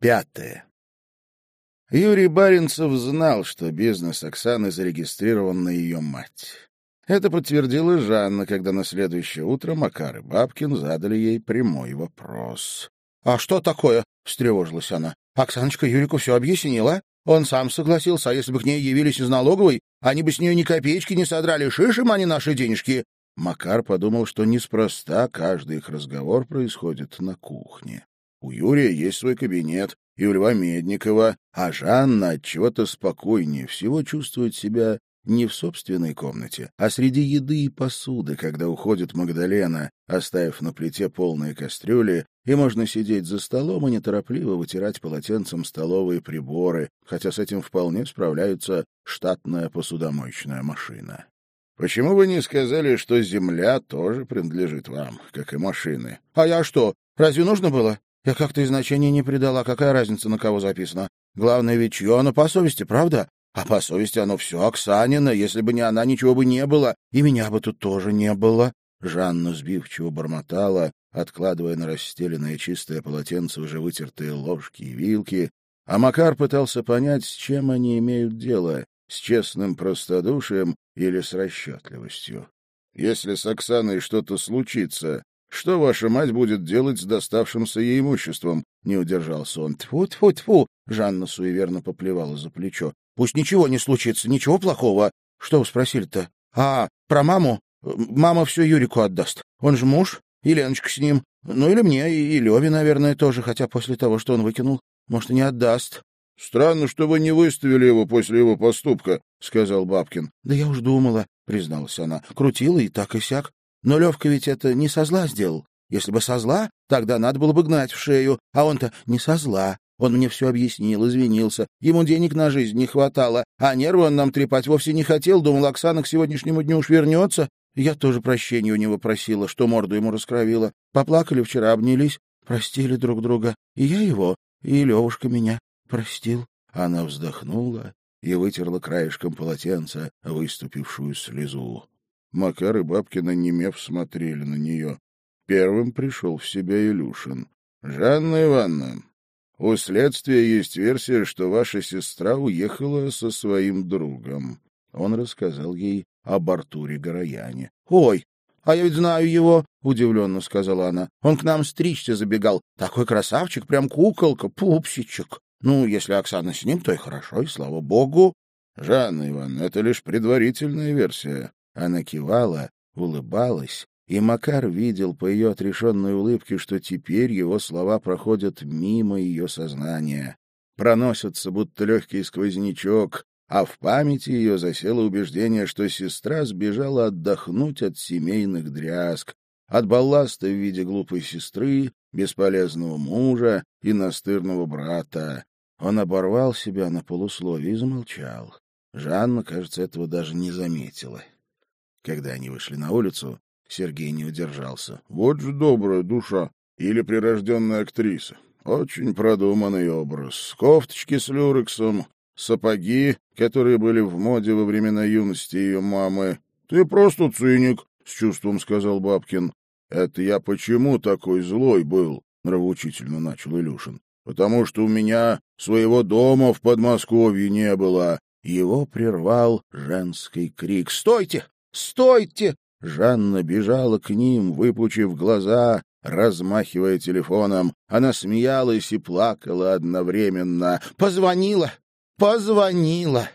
Пятое. Юрий Баринцев знал, что бизнес Оксаны зарегистрирован на ее мать. Это подтвердила Жанна, когда на следующее утро Макар и Бабкин задали ей прямой вопрос. — А что такое? — встревожилась она. — Оксаночка Юрику все объяснила. Он сам согласился, а если бы к ней явились из налоговой, они бы с нее ни копеечки не содрали, шишим они наши денежки. Макар подумал, что неспроста каждый их разговор происходит на кухне. У Юрия есть свой кабинет, и у Льва Медникова, а Жанна от чего-то спокойнее всего чувствует себя не в собственной комнате, а среди еды и посуды, когда уходит Магдалена, оставив на плите полные кастрюли, и можно сидеть за столом и неторопливо вытирать полотенцем столовые приборы, хотя с этим вполне справляется штатная посудомоечная машина. Почему вы не сказали, что земля тоже принадлежит вам, как и машины? А я что, разве нужно было? Я как-то и значения не придала, какая разница, на кого записано. Главное ведь чье оно по совести, правда? А по совести оно все Оксанина, если бы не она, ничего бы не было, и меня бы тут тоже не было. Жанна сбивчиво бормотала, откладывая на расстеленное чистое полотенце уже вытертые ложки и вилки, а Макар пытался понять, с чем они имеют дело, с честным простодушием или с расчетливостью. Если с Оксаной что-то случится, что ваша мать будет делать с доставшимся ей имуществом? Не удержался он. Тьфу-тьфу-тьфу! Жанна суеверно поплевала за плечо. Пусть ничего не случится, ничего плохого. Что вы спросили-то? А, про маму? Мама все Юрику отдаст. Он же муж, и Леночка с ним. Ну, или мне, и Леве, наверное, тоже, хотя после того, что он выкинул, может, и не отдаст. — Странно, что вы не выставили его после его поступка, — сказал Бабкин. — Да я уж думала, — призналась она. Крутила и так и сяк. Но Левка ведь это не со зла сделал. Если бы со зла, тогда надо было бы гнать в шею, а он-то не со зла. Он мне все объяснил, извинился. Ему денег на жизнь не хватало, а нервы он нам трепать вовсе не хотел. Думал, Оксана к сегодняшнему дню уж вернется. Я тоже прощения у него просила, что морду ему раскровила. Поплакали вчера, обнялись, простили друг друга. И я его, и Левушка меня простил. Она вздохнула и вытерла краешком полотенца выступившую слезу. Макар и Бабкина, немев, смотрели на нее. Первым пришел в себя Илюшин. — Жанна Ивановна, у следствия есть версия, что ваша сестра уехала со своим другом. Он рассказал ей об Артуре Горояне. — Ой, а я ведь знаю его, — удивленно сказала она. — Он к нам стричься забегал. Такой красавчик, прям куколка, пупсичек. Ну, если Оксана с ним, то и хорошо, и слава богу. — Жанна Ивановна, это лишь предварительная версия. Она кивала, улыбалась, и Макар видел по ее отрешенной улыбке, что теперь его слова проходят мимо ее сознания, проносятся, будто легкий сквознячок, а в памяти ее засело убеждение, что сестра сбежала отдохнуть от семейных дрязг, от балласта в виде глупой сестры, бесполезного мужа и настырного брата. Он оборвал себя на полусловие и замолчал. Жанна, кажется, этого даже не заметила. Когда они вышли на улицу, Сергей не удержался. Вот же добрая душа. Или прирожденная актриса. Очень продуманный образ. Кофточки с люрексом, сапоги, которые были в моде во времена юности ее мамы. — Ты просто циник, — с чувством сказал Бабкин. — Это я почему такой злой был? — нравоучительно начал Илюшин. — Потому что у меня своего дома в Подмосковье не было. Его прервал женский крик. — Стойте! Стойте!» Жанна бежала к ним, выпучив глаза, размахивая телефоном. Она смеялась и плакала одновременно. «Позвонила! Позвонила!»